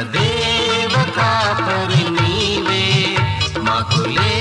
ఘనదేవతా పరి నీవే మాకులే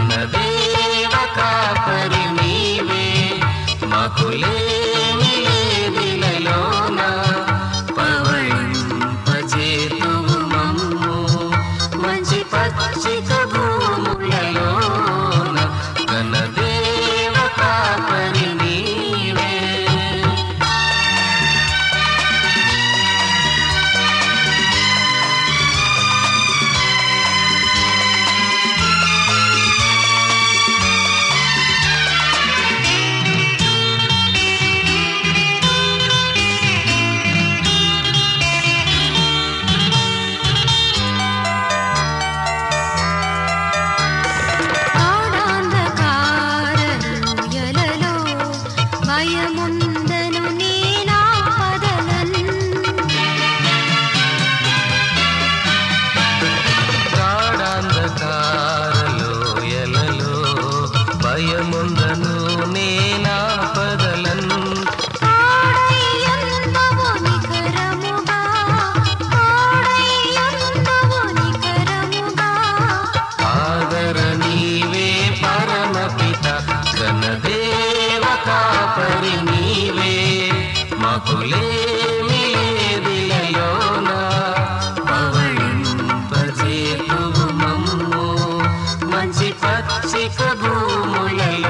కులదేవ కాపరి నీవే. మకులే 이 ఆఖరి నీవే మకులేమి లేదిలయోనా పవళింపజేతువు మమ్ము మంచి పచ్చిక భూములలో.